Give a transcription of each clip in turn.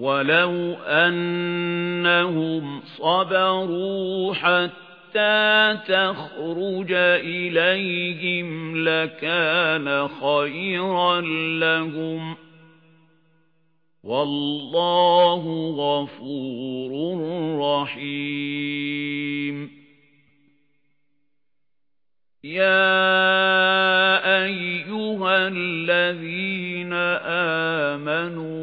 وَلَوْ أَنَّهُمْ صَبَرُوا حَتَّى تَخْرُجَ إِلَيْهِمْ لَكَانَ خَيْرًا لَّهُمْ وَاللَّهُ غَفُورٌ رَّحِيمٌ. يَا أَيُّهَا الَّذِينَ آمَنُوا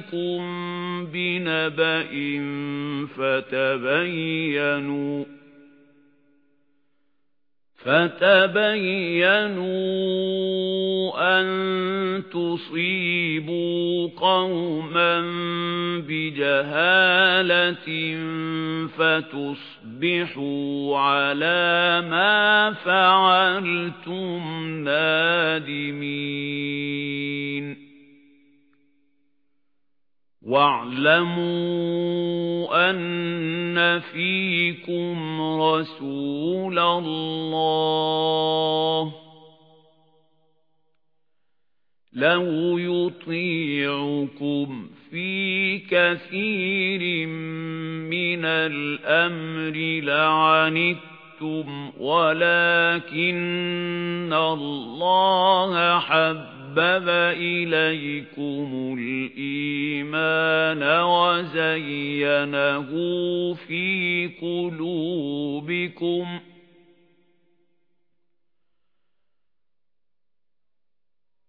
فَاسِقٌ بِنَبَإٍ فَتَبَيَّنُوا فَتَبَيَّنُوا أَن تُصِيبُوا قَوْمًا بِجَهَالَةٍ فَتُصْبِحُوا عَلَى مَا فَعَلْتُمْ نَادِمِينَ. وَاعْلَمُوا أَنَّ فِيكُمْ رَسُولَ اللَّهِ. لَوْ يُطِيعُكُمْ فِي كَثِيرٍ مِنَ الْأَمْرِ لَعَنِتُّمْ وَلَكِنَّ اللَّهَ حَبَّ حَبَّبَ إِلَيْكُمُ الْإِيمَانَ. وَزَيَّنَهُ فِي قُلُوبِكُمْ.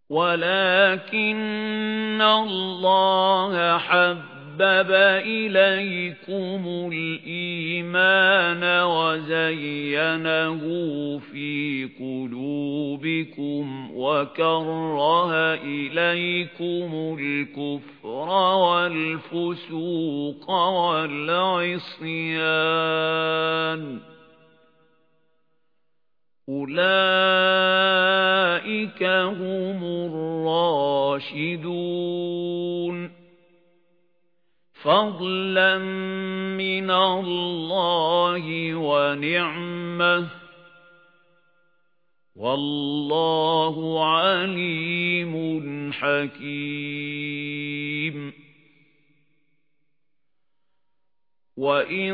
وَلَكِنَّ اللَّهَ حَبَّ حَبَّبَ إِلَيْكُمُ الْإِيمَانَ وَزَيَّنَهُ فِي قُلُوبِكُمْ وَكَرَّهَ إِلَيْكُمُ الْكُفْرَ وَالْفُسُوقَ وَالْعِصْيَانَ أُولَئِكَ هُمُ الرَّاشِدُونَ فَضْلًا مِنَ اللَّهِ وَنِعْمَةً وَاللَّهُ عَلِيمٌ حَكِيمٌ. وَإِن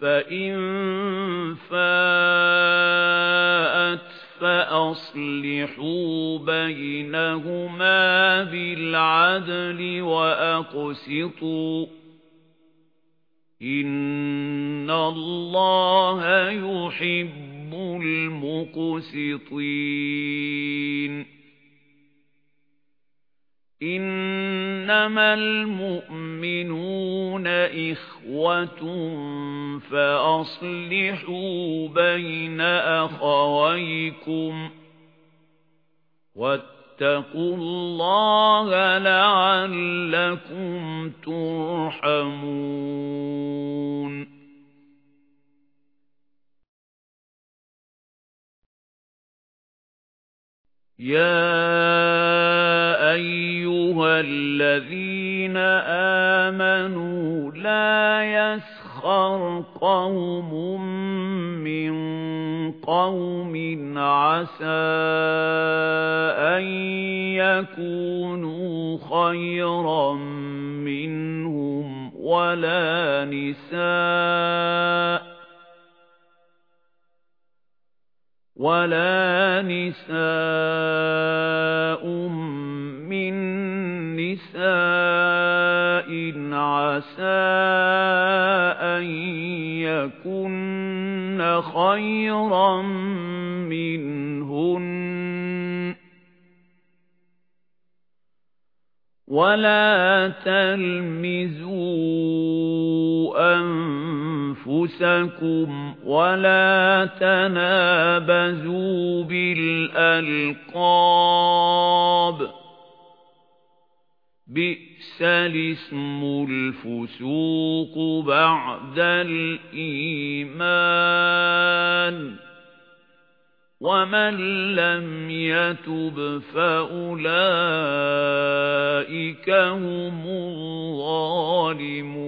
فَإِن فَاءَتْ فَأَصْلِحُوا بَيْنَهُمَا بِالْعَدْلِ وَأَقْسِطُوا إِنَّ اللَّهَ يُحِبُّ الْمُقْسِطِينَ إِنَّمَا الْمُؤْمِنُونَ إِخْوَةٌ فَأَصْلِحُوا بَيْنَ أَخَوَيْكُمْ وَاتَّقُوا اللَّهَ لَعَلَّكُمْ تُرْحَمُونَ يَا الَّذِينَ آمَنُوا لَا يَسْخَرْ قَوْمٌ مِّن قَوْمٍ عَسَىٰ أَن يَكُونُوا خَيْرًا مِّنْهُمْ وَلَا نِسَاءٌ وَلَا نِسَاءٌ مِّن عَسَىٰ أَن يَكُنَّ خَيْرًا مِّنْهُنَّ. وَلَا تَلْمِزُوا أنفسكم ولا تنابزوا بالألقاب. بئس الاسم الفسوق بعد الإيمان. وَمَن لَّمْ يَتُبْ فَأُولَئِكَ هُمُ الظَّالِمُونَ.